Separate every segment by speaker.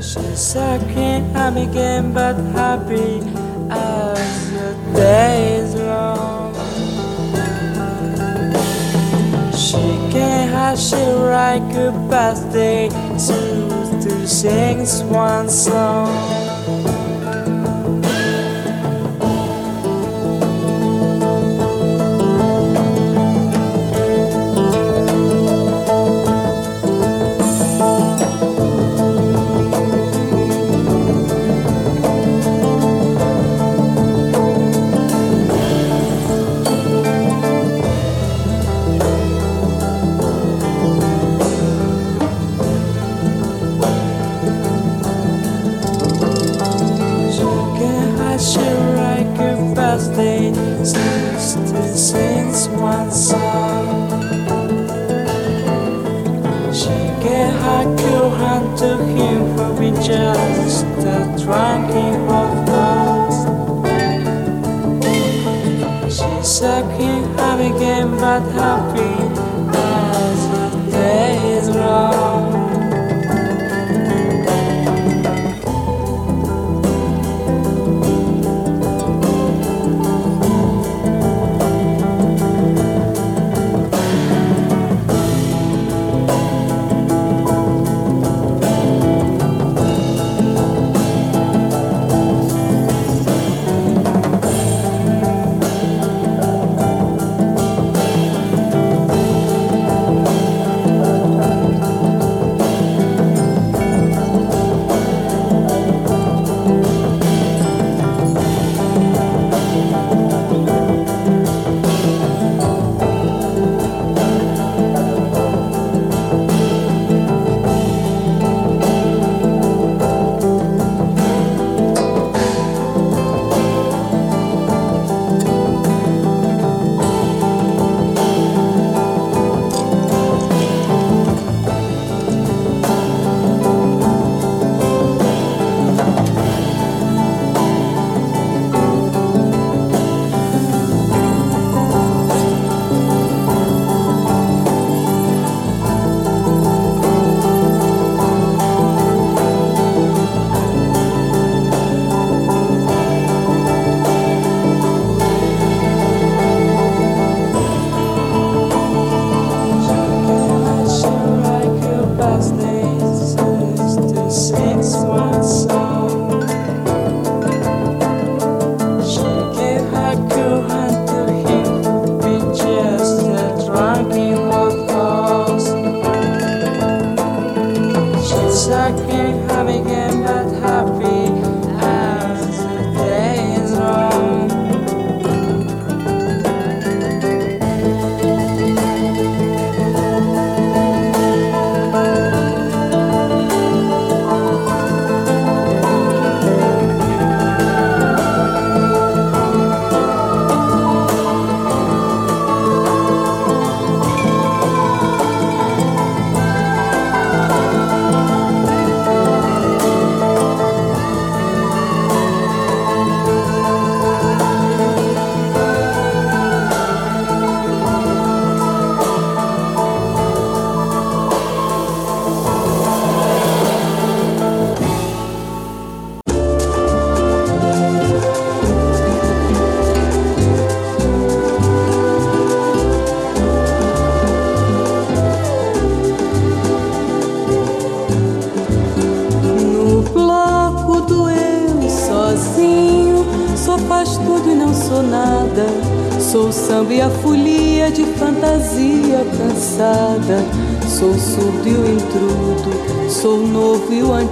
Speaker 1: She's sucking, I'm again but happy as the day is long. She can have she write good birthday to sing one song.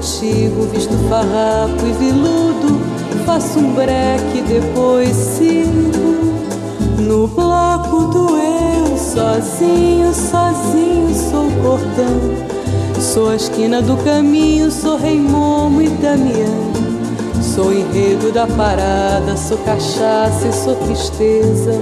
Speaker 2: Antigo, visto farrapo e viludo, faço um breque, depois sigo no bloco do eu, sozinho, sozinho, sou cordão. Sou a esquina do caminho, sou Rei Momo e Damião. Sou enredo da parada, sou cachaça e sou tristeza.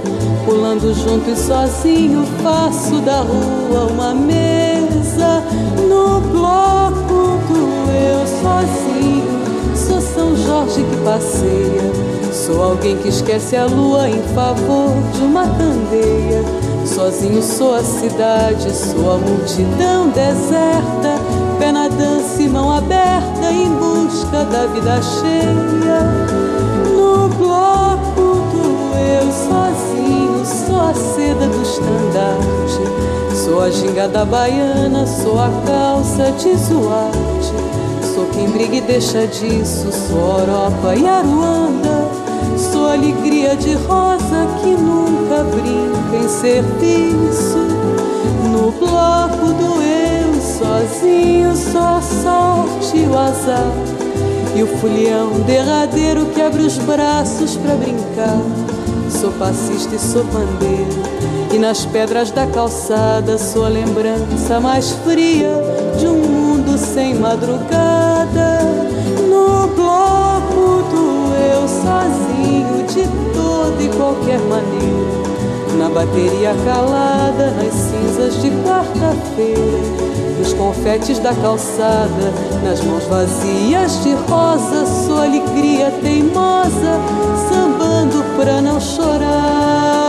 Speaker 2: Pulando junto e sozinho, faço da rua uma mesa no bloco do eu sozinho. Sou São Jorge que passeia. Sou alguém que esquece a lua em favor de uma candeia. Sozinho sou a cidade, sou a multidão deserta, pé na dança e mão aberta em busca da vida cheia. No bloco do eu sozinho, sou a seda do estandarte, sou a gingada baiana, sou a calça de zoate, sou quem briga e deixa disso, sou Europa e Aruanda, sou alegria de rosa que nunca brinca em serviço. No bloco do eu, sozinho, só sorte e o azar. E o folião derradeiro que abre os braços para brincar. Sou passista e sou pandeiro. E nas pedras da calçada sou a lembrança mais fria de um mundo sem madrugada. No bloco do eu sozinho, de toda e qualquer maneira. Na bateria calada, nas cinzas de quarta-feira nos confetes da calçada, nas mãos vazias de rosa, sua alegria teimosa, sambando pra não chorar.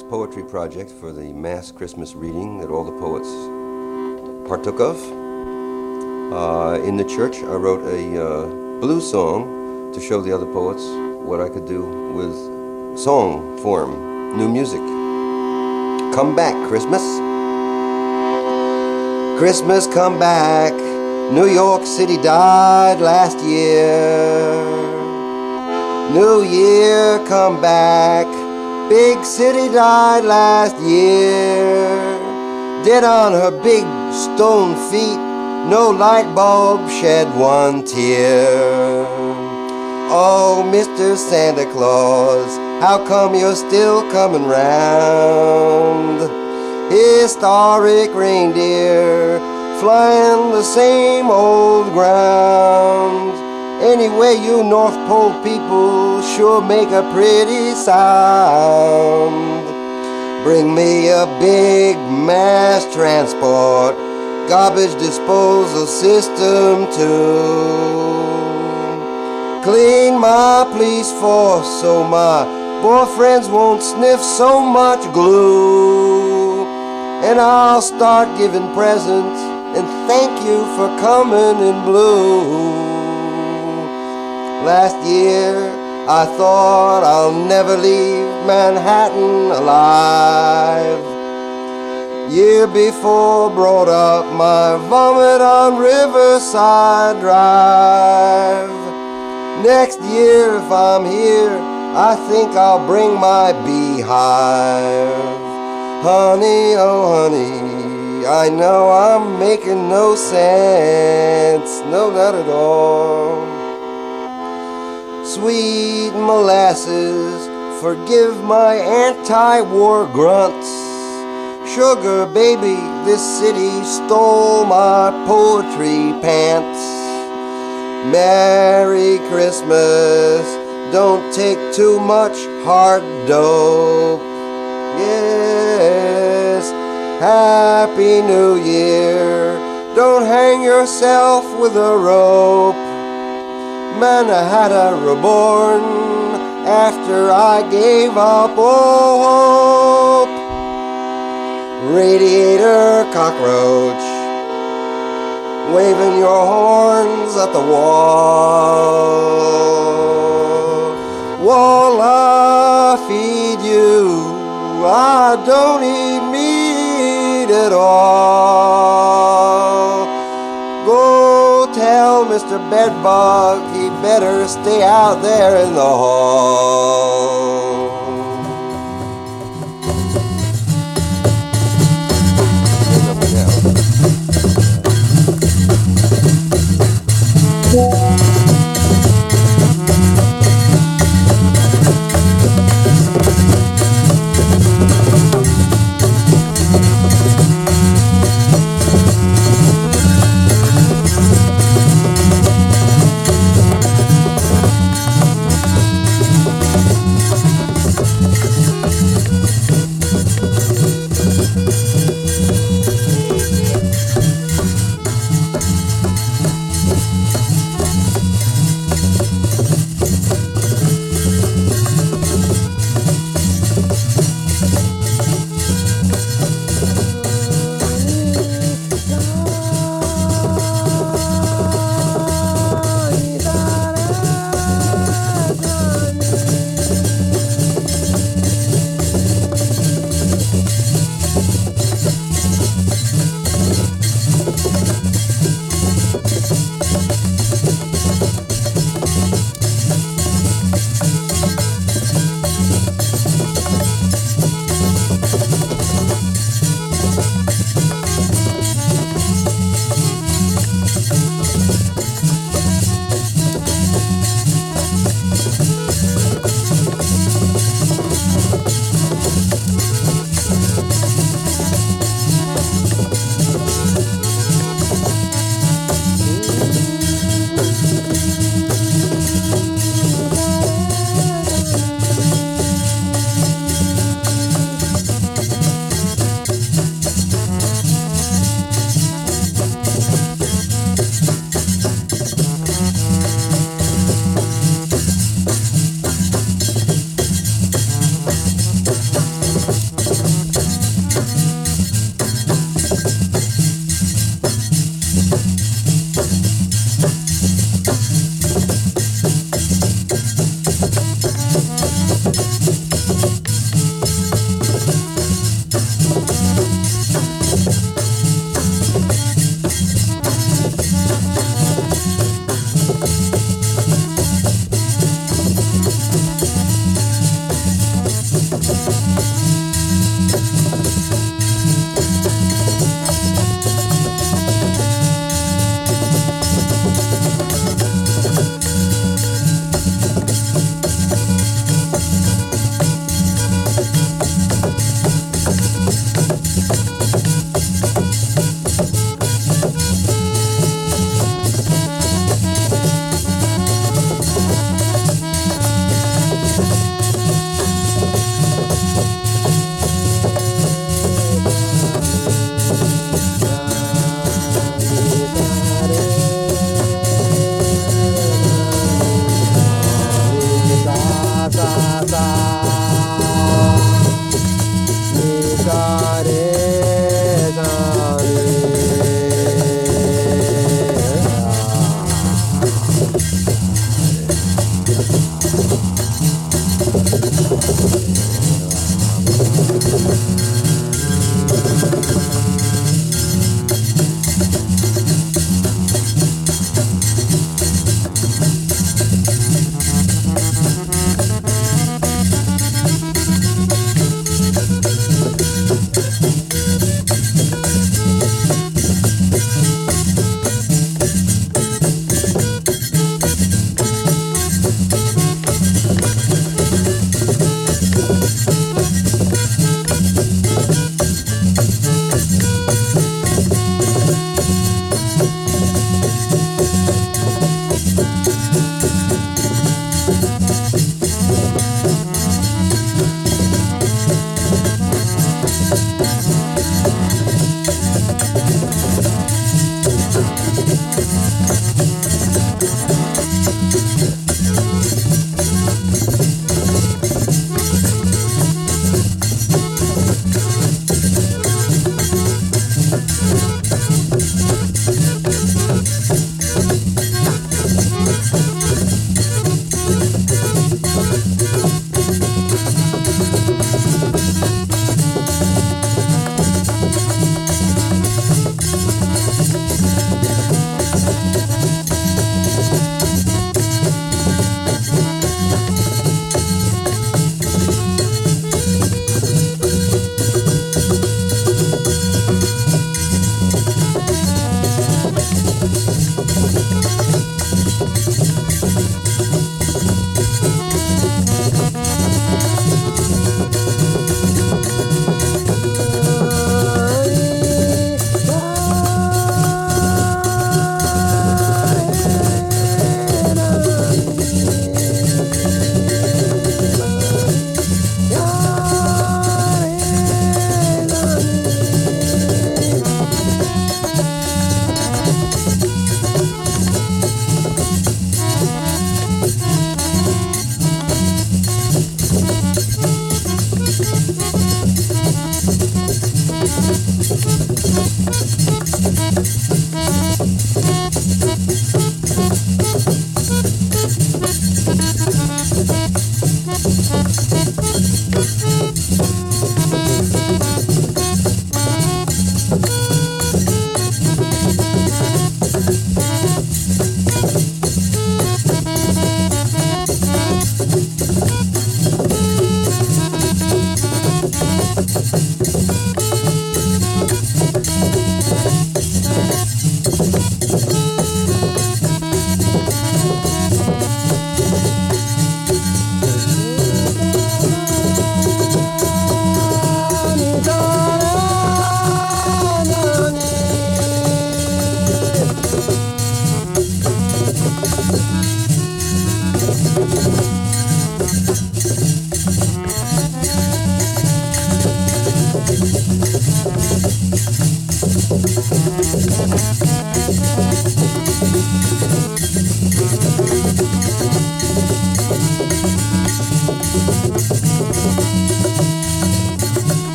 Speaker 3: Poetry Project for the mass Christmas reading that all the poets partook of. Uh, in the church, I wrote a uh, blues song to show the other poets what I could do with song form, new music. Come back, Christmas. Christmas, come back. New York City died last year. New Year, come back. Big city died last year. Dead on her big stone feet, no light bulb shed one tear. Oh, Mr. Santa Claus, how come you're still coming round? Historic reindeer flying the same old ground. Anyway, you North Pole people sure make a pretty sound. Bring me a big mass transport, garbage disposal system too. Clean my police force so my boyfriends won't sniff so much glue. And I'll start giving presents and thank you for coming in blue. Last year I thought I'll never leave Manhattan alive. Year before brought up my vomit on Riverside Drive. Next year if I'm here, I think I'll bring my beehive. Honey, oh honey, I know I'm making no sense, no not at all. Sweet molasses, forgive my anti war grunts. Sugar baby, this city stole my poetry pants. Merry Christmas, don't take too much hard dope. Yes, Happy New Year, don't hang yourself with a rope. Manhattan reborn after I gave up all hope. Radiator cockroach, waving your horns at the wall. Wall, I feed you, I don't eat meat at all. Go tell Mr. Bedbug better stay out there in the hall.
Speaker 4: Yeah.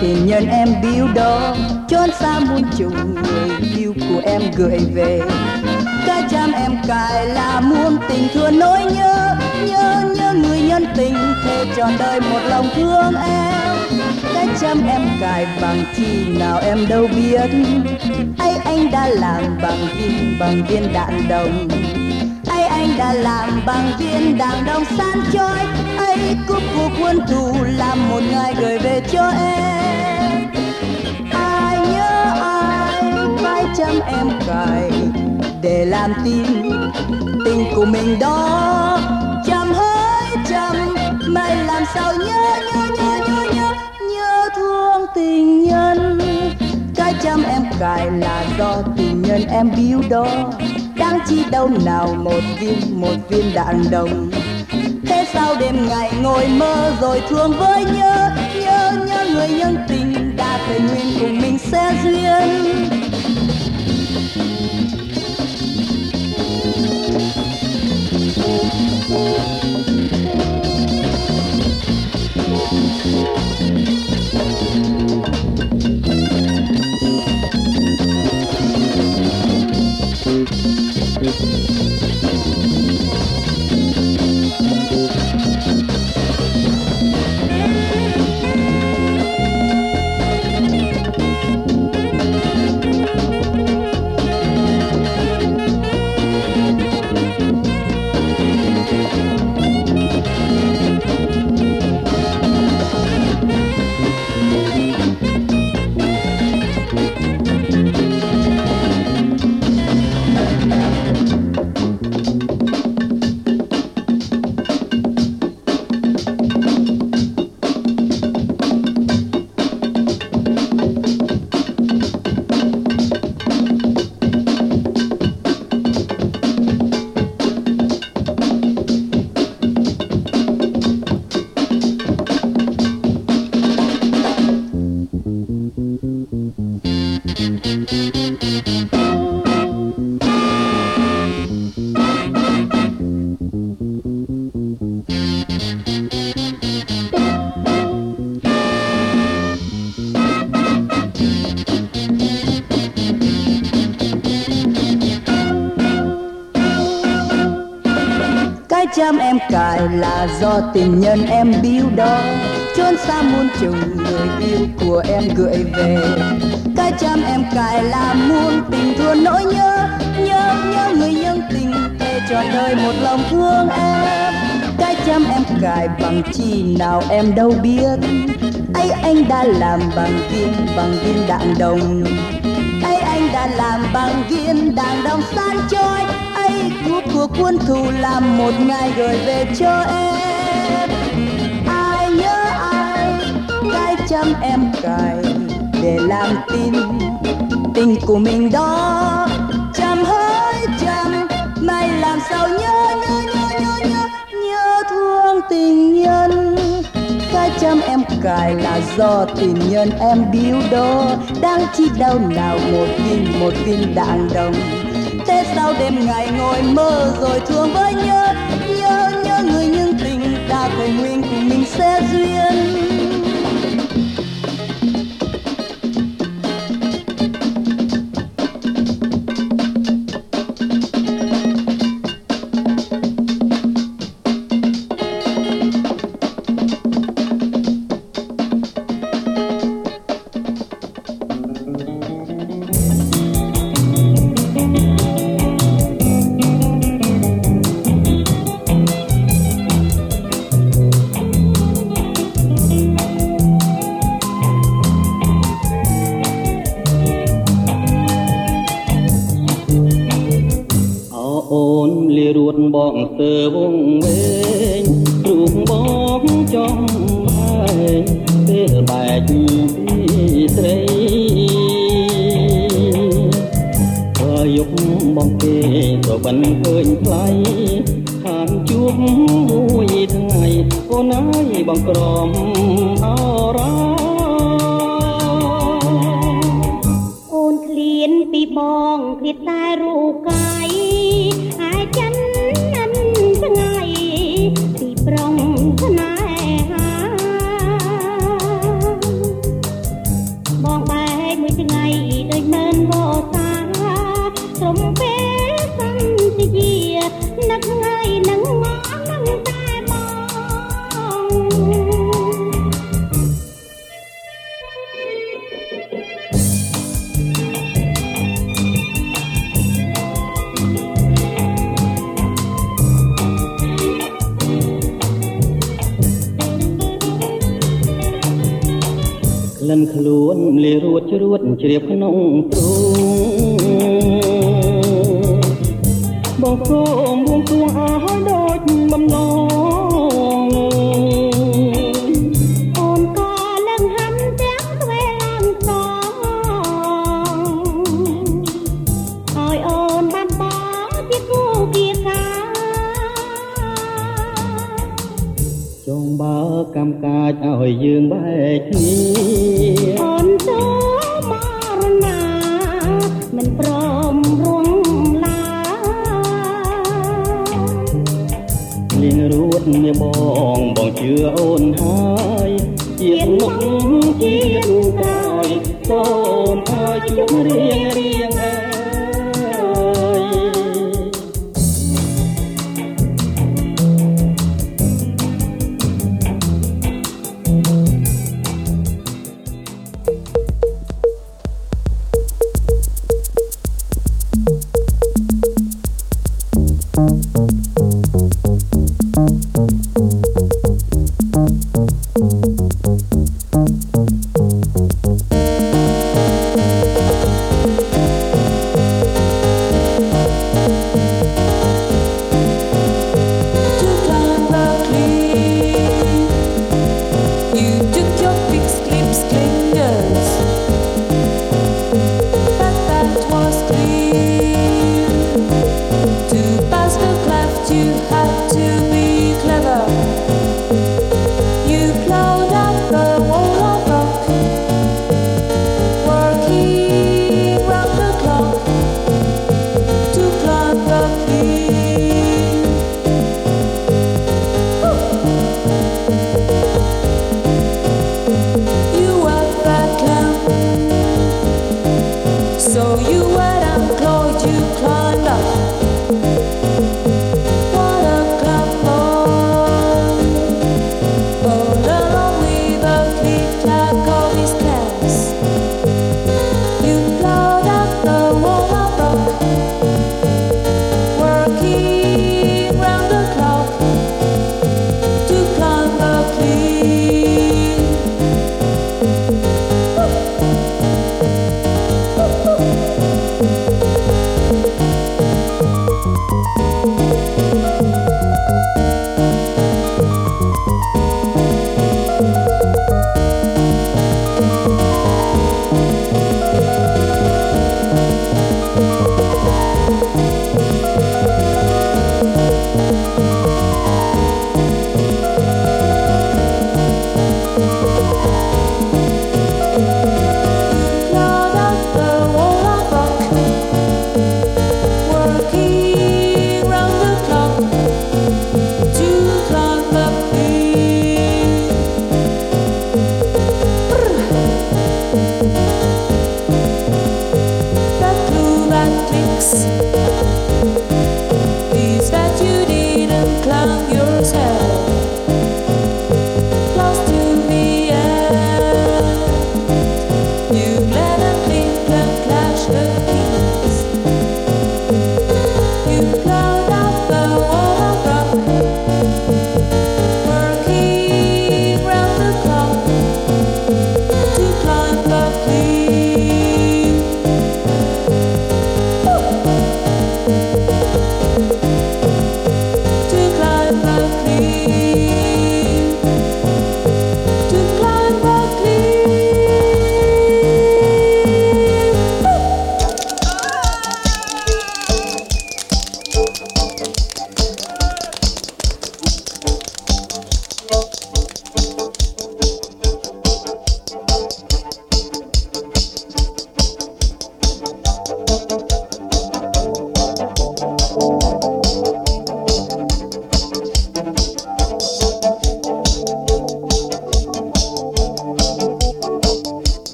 Speaker 4: Tình nhân em biếu đó chốn xa muôn trùng người yêu của em gửi về. Cái chăm em cài là muôn tình thương nỗi nhớ nhớ nhớ người nhân tình thề trọn đời một lòng thương em. Cái chăm em cài bằng chi nào em đâu biết ấy anh đã làm bằng viên bằng viên đạn đồng. Ấy anh đã làm bằng viên đạn đồng san trôi ấy cúp cuộc quân thù làm một ngày gửi về cho em. Ai nhớ ai, phải chăm em cài để làm tin tình của mình đó. Chăm hỡi chăm mày làm sao nhớ nhớ nhớ nhớ nhớ nhớ thương tình nhân. Cái chăm em cài là do tình nhân em biếu đó. Đáng chi đâu nào một viên một viên đạn đồng sao đêm ngày ngồi mơ rồi thương với nhớ nhớ nhớ người nhân tình đã thề nguyện cùng mình sẽ duyên
Speaker 5: Là do tình nhân em biếu đó. Chốn xa muôn trùng người yêu của em gửi về. Cái chăm em cài là muôn tình thương nỗi nhớ nhớ nhớ người nhân tình thề trọn đời một lòng thương em. Cái chăm em cài bằng chi nào em đâu biết. Ấy anh đã làm bằng kim bằng kim đạn đồng. Ấy anh đã làm bằng viên đạn đồng san trôi của quân thù làm một ngày gửi về cho em. Ai nhớ ai, cái chăm em cài để làm tin. Tình của mình đó chăm hơi chăm mày làm sao nhớ nhớ nhớ nhớ nhớ nhớ thương tình nhân. Cái chăm em cài là do tình nhân em biếu đó đang chi đau nào một viên một viên đạn đồng sao đêm ngày ngồi mơ rồi thương với nhớ nhớ nhớ người nhưng tình đã thề nguyện cùng mình sẽ duyên.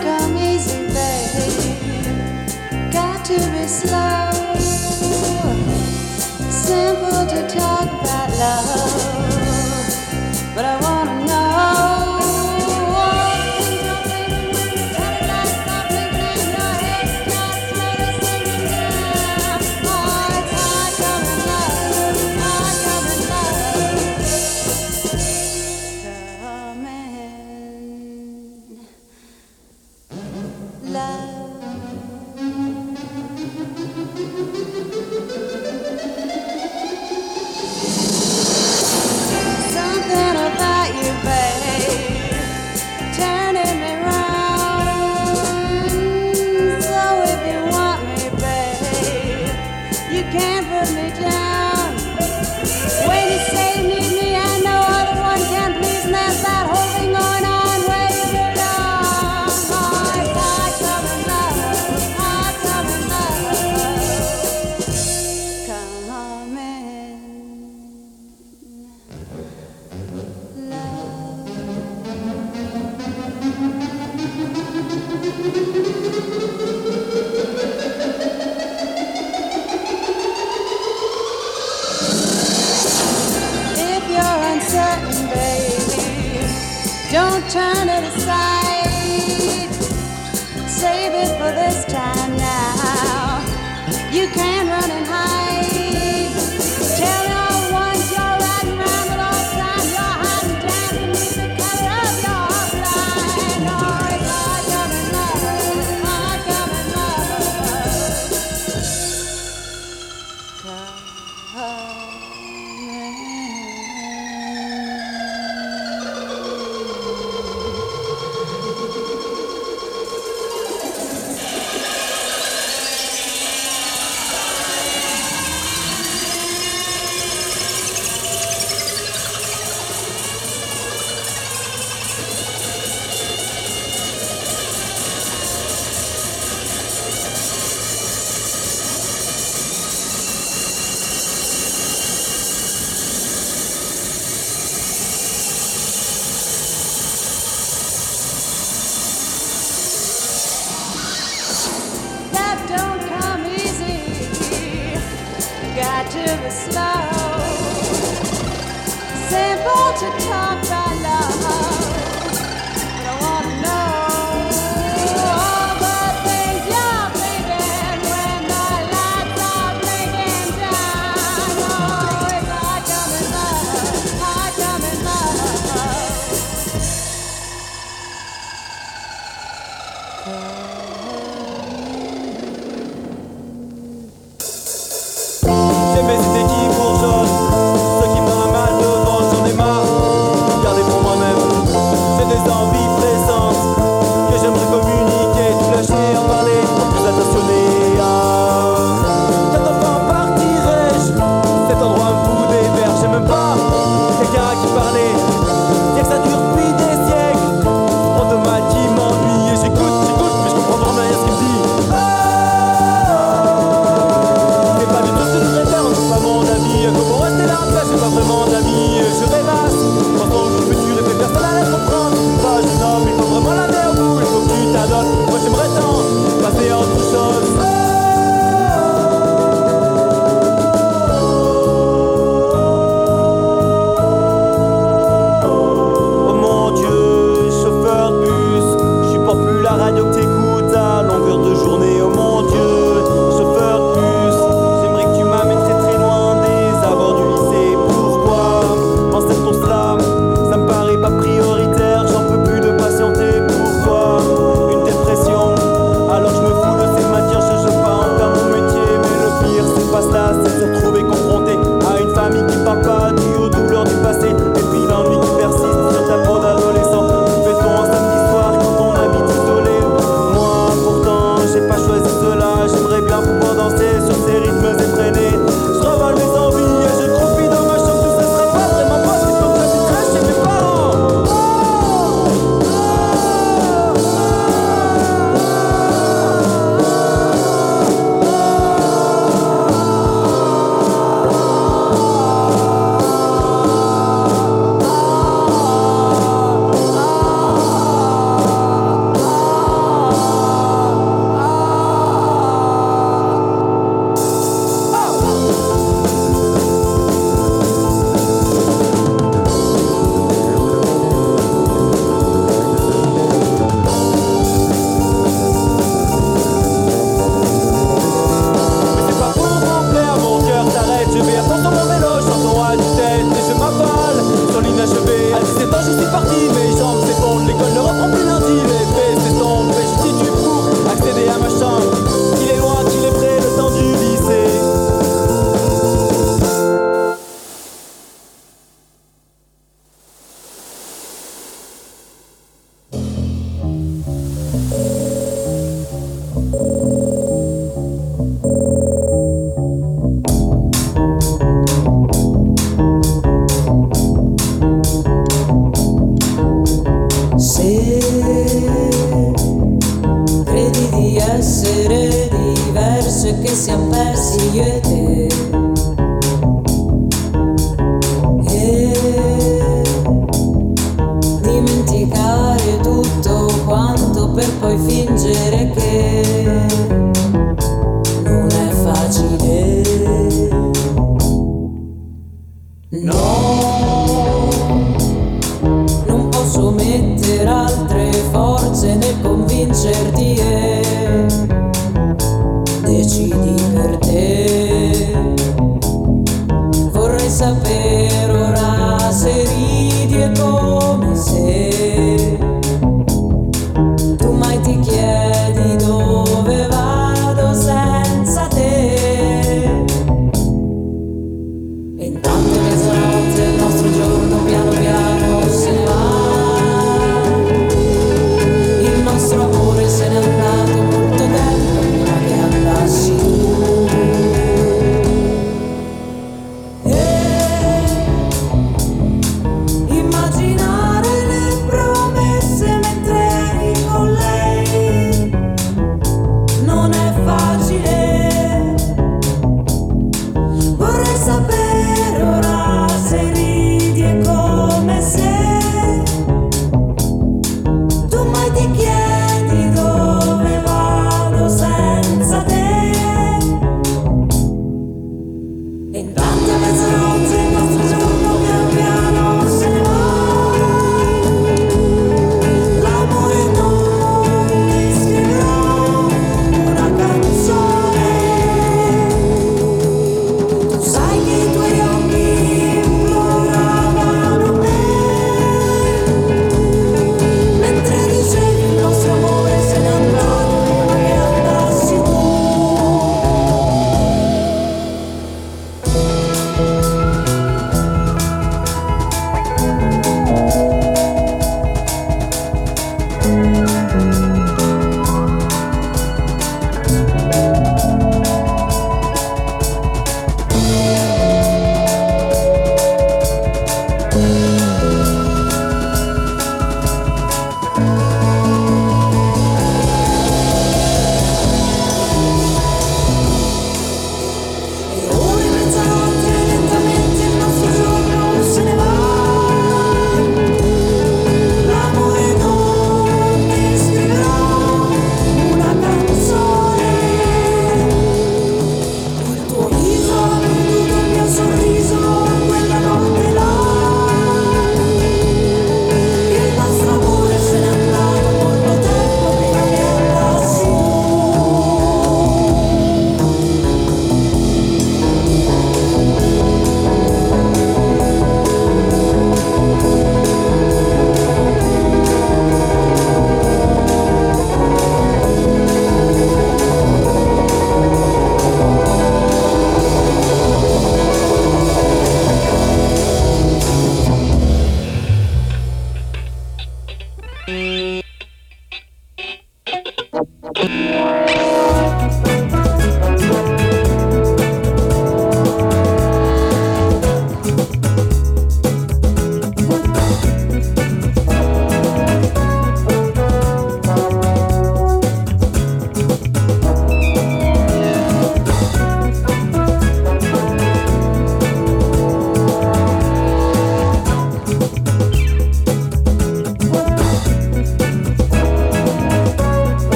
Speaker 6: Fais-ton un samedi soir quand ton ami t'isolé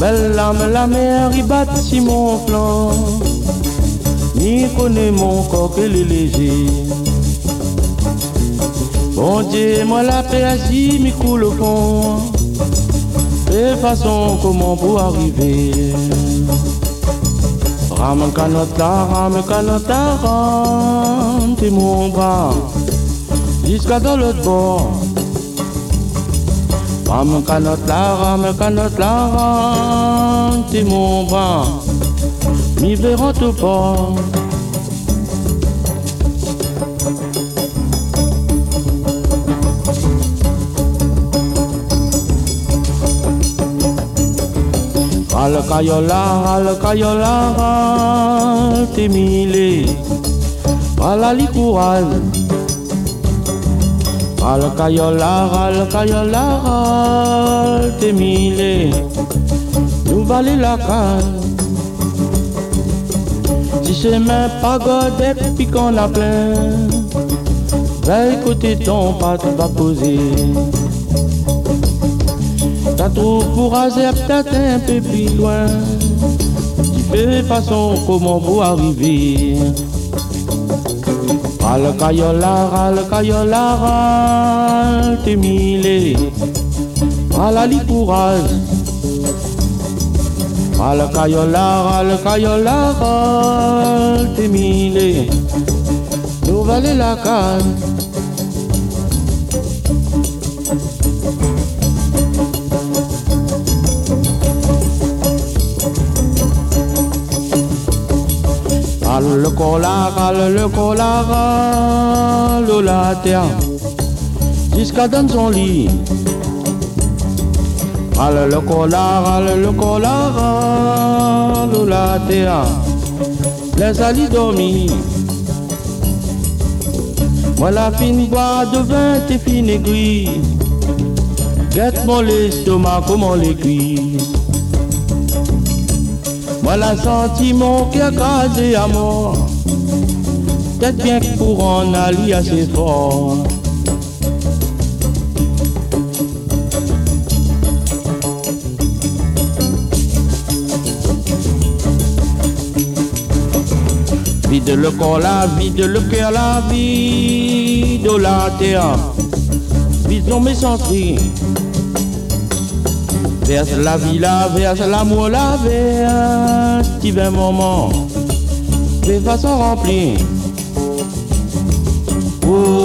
Speaker 7: Belle lame, la mer y bâtit mon plan. Ni connaît mon corps et les léger. Bon Dieu, moi la péagie m'y coule au fond. De façon comment pour arriver? Ram canota, ram canota, ram, t'es mon bras. Jusqu'à dans l'autre bord. Rame canotte la, rame canotte la, rame, t'es mon bras, mi verront au port. Al cayola, al cayola, al temile, al alicual. Al cayola, al cayola, al temile, nous valait la canne. Si c'est même pas godé, puis qu'on a plein, va écouter ton pas, vas poser. T'as trop pour raser peut-être un peu plus loin. Tu fais façon comment pour arriver. Ral cayola, ral cayola, ral temile. Ral lipural. Ral cayola, ral cayola, ral temile. Nous valons la canne. Le collar, le collar, le la terre, jusqu'à dans son lit. Al le collar, le collar, le la terre, les ali dormir. Moi la fine boire de vin, t'es fine aiguille. Guette-moi l'estomac, comment cuire. Voilà senti mon cœur casé à mort. Peut-être bien que pour en aller assez fort. Vide le corps, la vide le cœur, la vie de la terre. Vide mes sentries verse la vie, la verse l'amour, la verse divin moment, de façon remplie. Oh,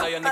Speaker 8: sa'yo ni...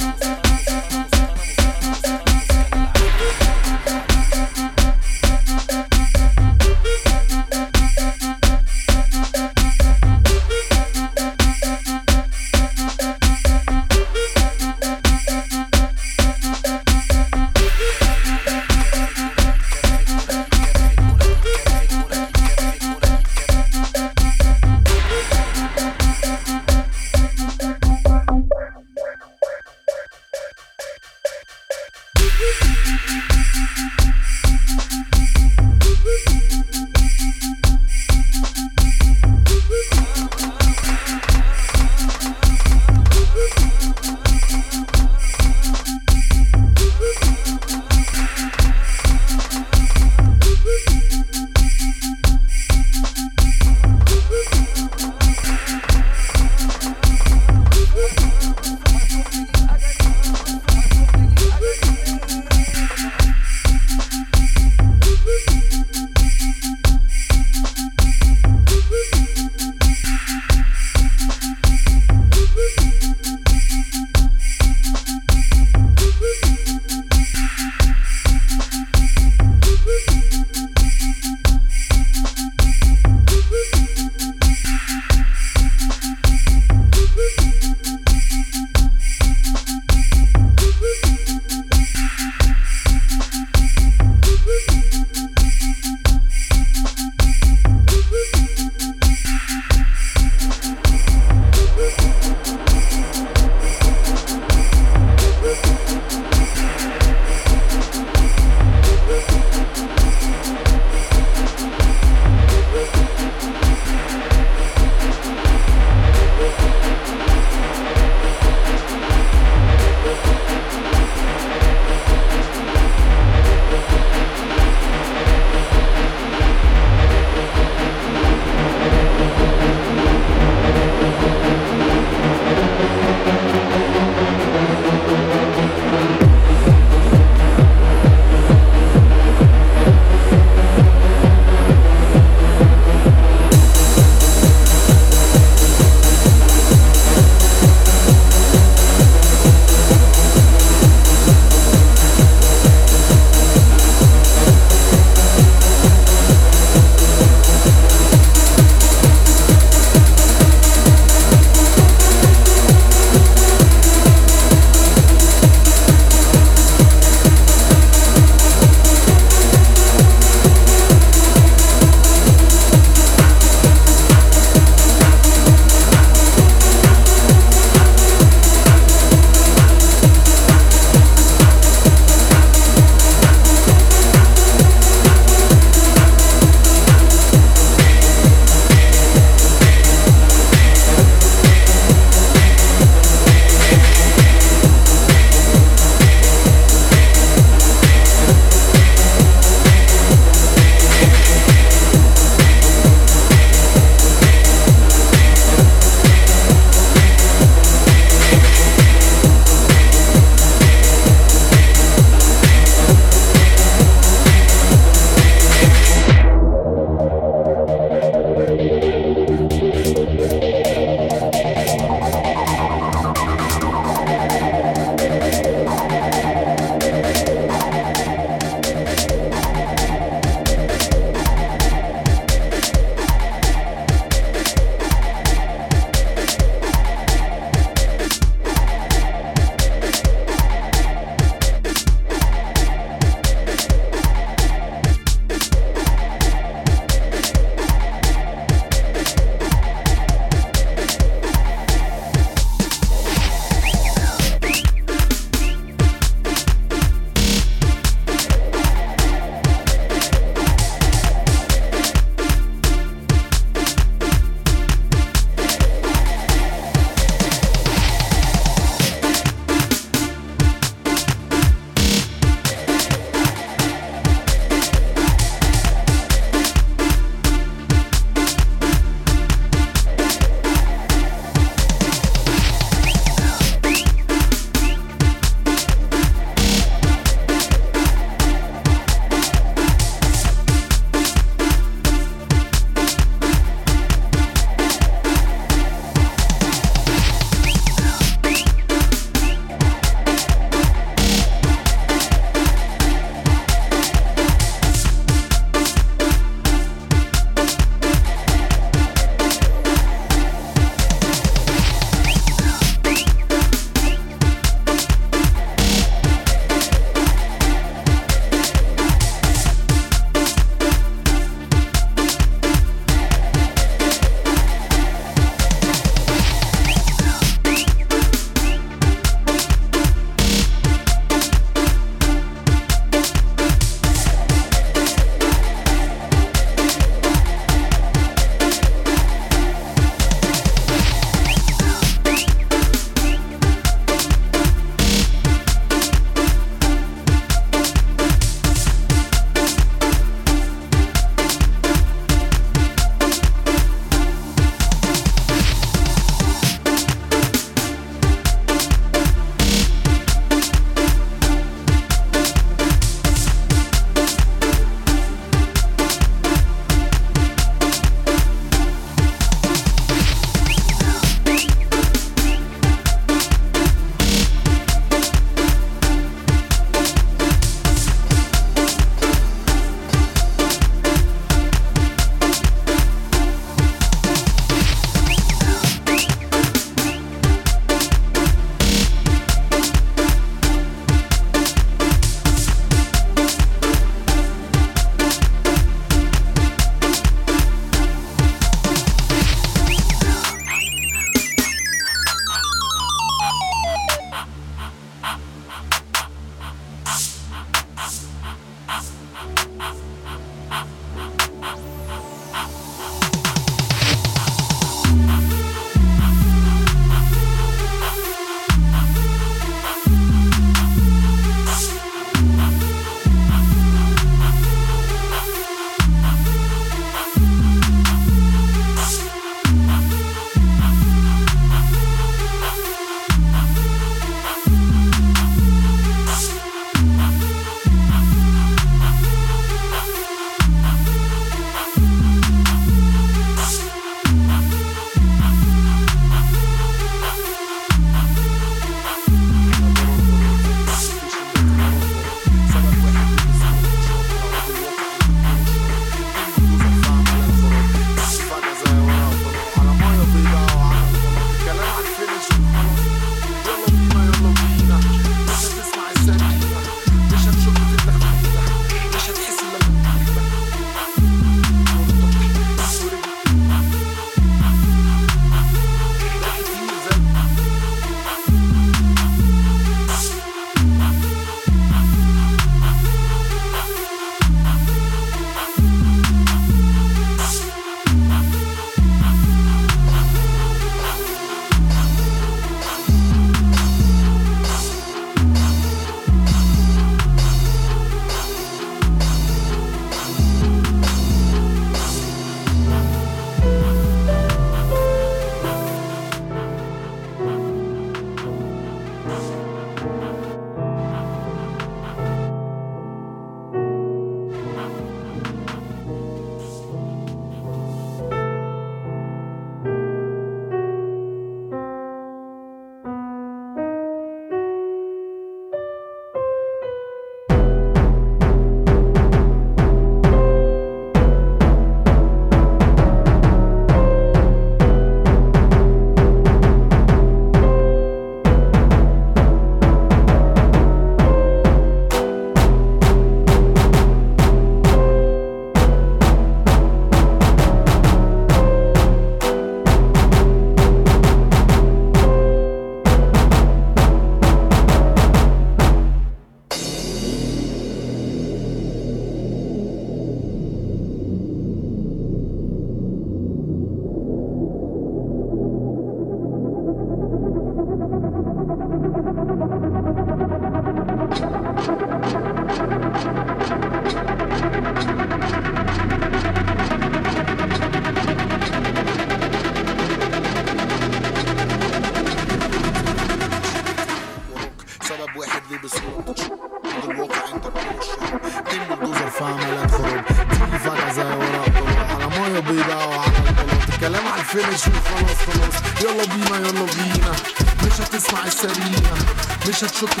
Speaker 8: should took